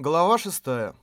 Глава 6.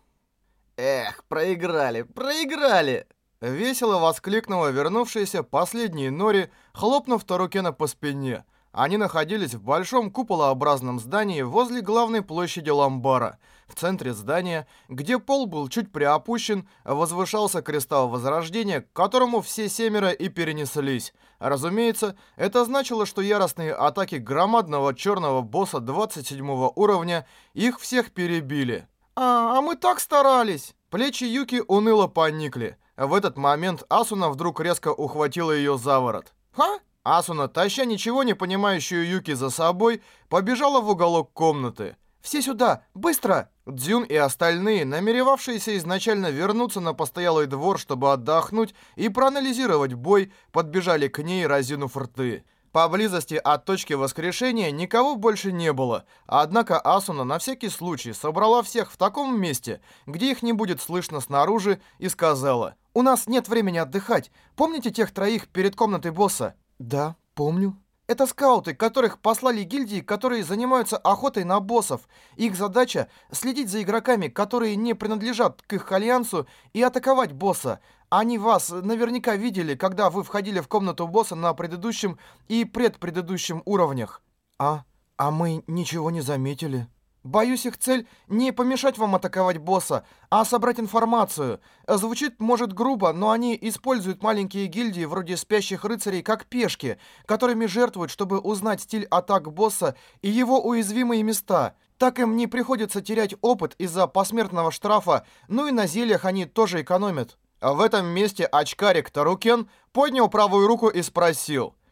Эх, проиграли, проиграли! Весело воскликнула вернувшаяся последняя Нори, хлопнув Тарукена по спине. Они находились в большом куполообразном здании возле главной площади Ламбара. В центре здания, где пол был чуть приопущен, возвышался кристалл Возрождения, к которому все семеро и перенеслись. Разумеется, это значило, что яростные атаки громадного черного босса 27 уровня их всех перебили. «А, а мы так старались!» Плечи Юки уныло поникли. В этот момент Асуна вдруг резко ухватила ее за ворот. «Ха?» Асуна, таща ничего не понимающую Юки за собой, побежала в уголок комнаты. «Все сюда! Быстро!» Дзюн и остальные, намеревавшиеся изначально вернуться на постоялый двор, чтобы отдохнуть и проанализировать бой, подбежали к ней, разинув рты. Поблизости от точки воскрешения никого больше не было, однако Асуна на всякий случай собрала всех в таком месте, где их не будет слышно снаружи, и сказала, «У нас нет времени отдыхать. Помните тех троих перед комнатой босса?» «Да, помню». Это скауты, которых послали гильдии, которые занимаются охотой на боссов. Их задача — следить за игроками, которые не принадлежат к их альянсу, и атаковать босса. Они вас наверняка видели, когда вы входили в комнату босса на предыдущем и предпредыдущем уровнях. А? А мы ничего не заметили. Боюсь, их цель не помешать вам атаковать босса, а собрать информацию. Звучит, может, грубо, но они используют маленькие гильдии вроде спящих рыцарей как пешки, которыми жертвуют, чтобы узнать стиль атак босса и его уязвимые места. Так им не приходится терять опыт из-за посмертного штрафа, ну и на зельях они тоже экономят. В этом месте очкарик Тарукен поднял правую руку и спросил –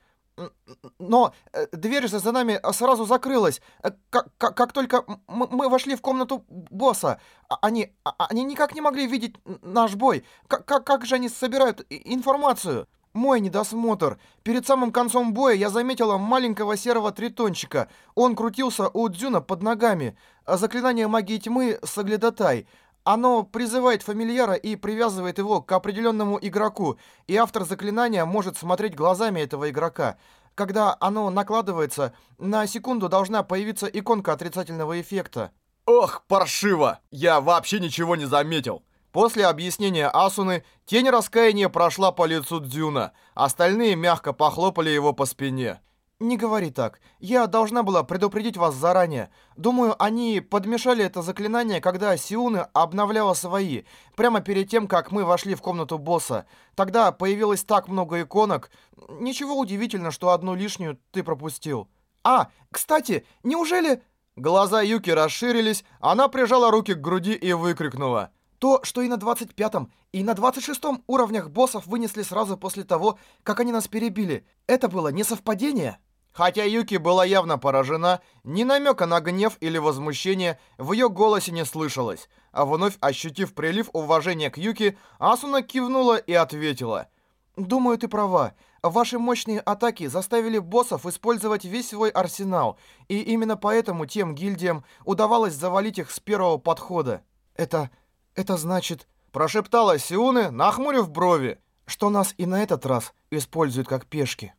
но э, дверь за нами сразу закрылась. Э, как, как, как только мы вошли в комнату босса, а, они, а, они никак не могли видеть наш бой. Как, как, как же они собирают информацию? Мой недосмотр. Перед самым концом боя я заметила маленького серого тритончика. Он крутился у Дзюна под ногами. Заклинание магии тьмы Саглядатай. Оно призывает фамильяра и привязывает его к определенному игроку, и автор заклинания может смотреть глазами этого игрока. Когда оно накладывается, на секунду должна появиться иконка отрицательного эффекта. Ох, паршиво! Я вообще ничего не заметил. После объяснения Асуны, тень раскаяния прошла по лицу Дзюна. Остальные мягко похлопали его по спине. «Не говори так. Я должна была предупредить вас заранее. Думаю, они подмешали это заклинание, когда Сиуны обновляла свои, прямо перед тем, как мы вошли в комнату босса. Тогда появилось так много иконок. Ничего удивительно, что одну лишнюю ты пропустил. А, кстати, неужели...» Глаза Юки расширились, она прижала руки к груди и выкрикнула. То, что и на 25-м, и на 26-м уровнях боссов вынесли сразу после того, как они нас перебили, это было не совпадение? Хотя Юки была явно поражена, ни намека на гнев или возмущение в ее голосе не слышалось. А вновь ощутив прилив уважения к Юки, Асуна кивнула и ответила. «Думаю, ты права. Ваши мощные атаки заставили боссов использовать весь свой арсенал, и именно поэтому тем гильдиям удавалось завалить их с первого подхода. Это... это значит...» Прошептала Сиуны, нахмурив брови, что нас и на этот раз используют как пешки.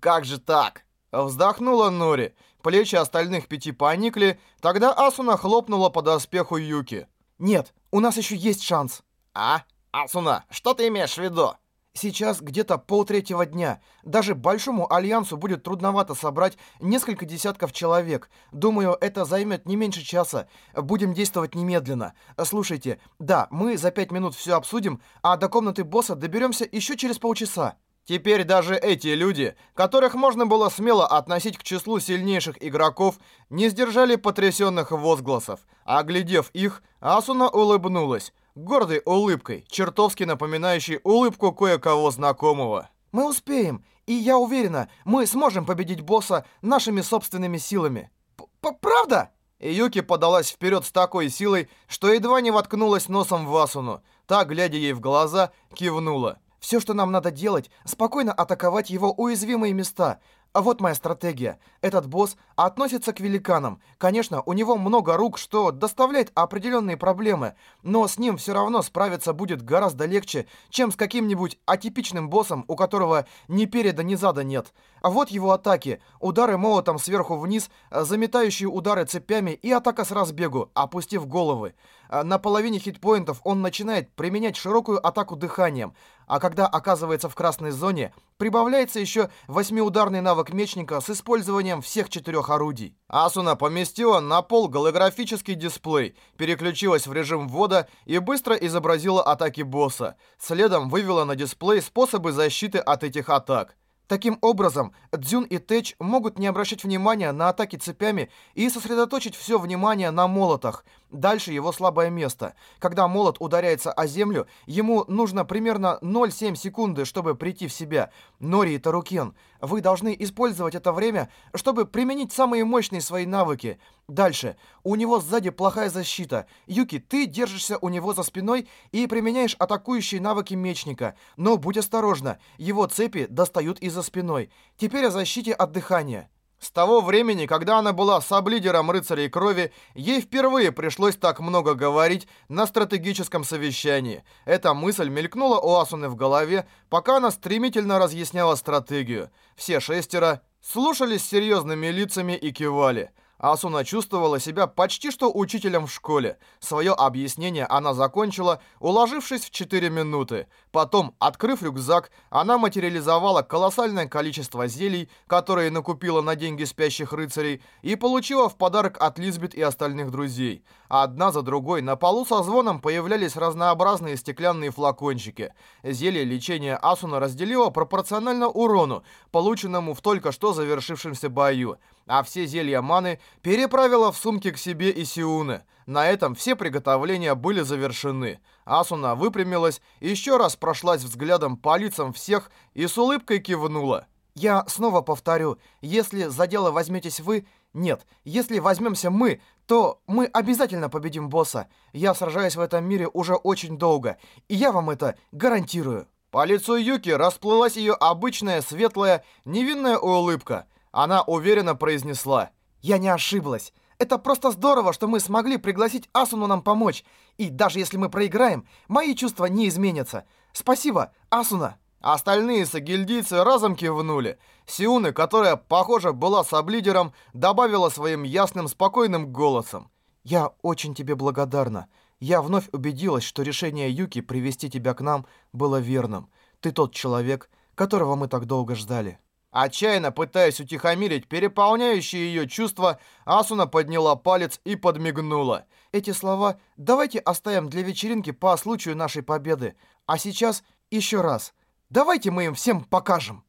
«Как же так?» Вздохнула Нори. Плечи остальных пяти поникли. Тогда Асуна хлопнула по доспеху Юки. «Нет, у нас еще есть шанс». «А? Асуна, что ты имеешь в виду?» Сейчас где-то полтретьего дня. Даже Большому Альянсу будет трудновато собрать несколько десятков человек. Думаю, это займет не меньше часа. Будем действовать немедленно. Слушайте, да, мы за пять минут все обсудим, а до комнаты босса доберемся еще через полчаса. Теперь даже эти люди, которых можно было смело относить к числу сильнейших игроков, не сдержали потрясенных возгласов. Оглядев их, Асуна улыбнулась, гордой улыбкой, чертовски напоминающей улыбку кое-кого знакомого. «Мы успеем, и я уверена, мы сможем победить босса нашими собственными силами». П «Правда?» Юки подалась вперед с такой силой, что едва не воткнулась носом в Асуну. Та, глядя ей в глаза, кивнула. Все, что нам надо делать, спокойно атаковать его уязвимые места. А вот моя стратегия. Этот босс относится к великанам. Конечно, у него много рук, что доставляет определенные проблемы, но с ним все равно справиться будет гораздо легче, чем с каким-нибудь атипичным боссом, у которого ни переда, ни зада нет. А вот его атаки. Удары молотом сверху вниз, заметающие удары цепями и атака с разбегу, опустив головы. А на половине хитпоинтов он начинает применять широкую атаку дыханием, а когда оказывается в красной зоне, прибавляется еще восьмиударный навык мечника с использованием всех четырех орудий. Асуна поместила на пол голографический дисплей, переключилась в режим ввода и быстро изобразила атаки босса. Следом вывела на дисплей способы защиты от этих атак. Таким образом, Дзюн и Тэч могут не обращать внимания на атаки цепями и сосредоточить все внимание на молотах. Дальше его слабое место. Когда молот ударяется о землю, ему нужно примерно 0,7 секунды, чтобы прийти в себя. Нори и Тарукен, вы должны использовать это время, чтобы применить самые мощные свои навыки. Дальше. У него сзади плохая защита. Юки, ты держишься у него за спиной и применяешь атакующие навыки мечника. Но будь осторожна, его цепи достают из-за спиной. Теперь о защите от дыхания. С того времени, когда она была саблидером рыцарей крови, ей впервые пришлось так много говорить на стратегическом совещании. Эта мысль мелькнула у Асуны в голове, пока она стремительно разъясняла стратегию. Все шестеро слушались серьезными лицами и кивали. Асуна чувствовала себя почти что учителем в школе. Свое объяснение она закончила, уложившись в 4 минуты. Потом, открыв рюкзак, она материализовала колоссальное количество зелий, которые накупила на деньги спящих рыцарей, и получила в подарок от Лизбет и остальных друзей. Одна за другой на полу со звоном появлялись разнообразные стеклянные флакончики. Зелье лечения Асуна разделила пропорционально урону, полученному в только что завершившемся бою а все зелья маны переправила в сумки к себе и Сиуны. На этом все приготовления были завершены. Асуна выпрямилась, еще раз прошлась взглядом по лицам всех и с улыбкой кивнула. «Я снова повторю, если за дело возьметесь вы... Нет, если возьмемся мы, то мы обязательно победим босса. Я сражаюсь в этом мире уже очень долго, и я вам это гарантирую». По лицу Юки расплылась ее обычная светлая, невинная улыбка – она уверенно произнесла. «Я не ошиблась. Это просто здорово, что мы смогли пригласить Асуну нам помочь. И даже если мы проиграем, мои чувства не изменятся. Спасибо, Асуна!» Остальные сагильдийцы разом кивнули. Сиуны, которая, похоже, была саблидером, добавила своим ясным, спокойным голосом. «Я очень тебе благодарна. Я вновь убедилась, что решение Юки привести тебя к нам было верным. Ты тот человек, которого мы так долго ждали». Отчаянно пытаясь утихомирить переполняющие ее чувства, Асуна подняла палец и подмигнула. Эти слова давайте оставим для вечеринки по случаю нашей победы. А сейчас еще раз. Давайте мы им всем покажем.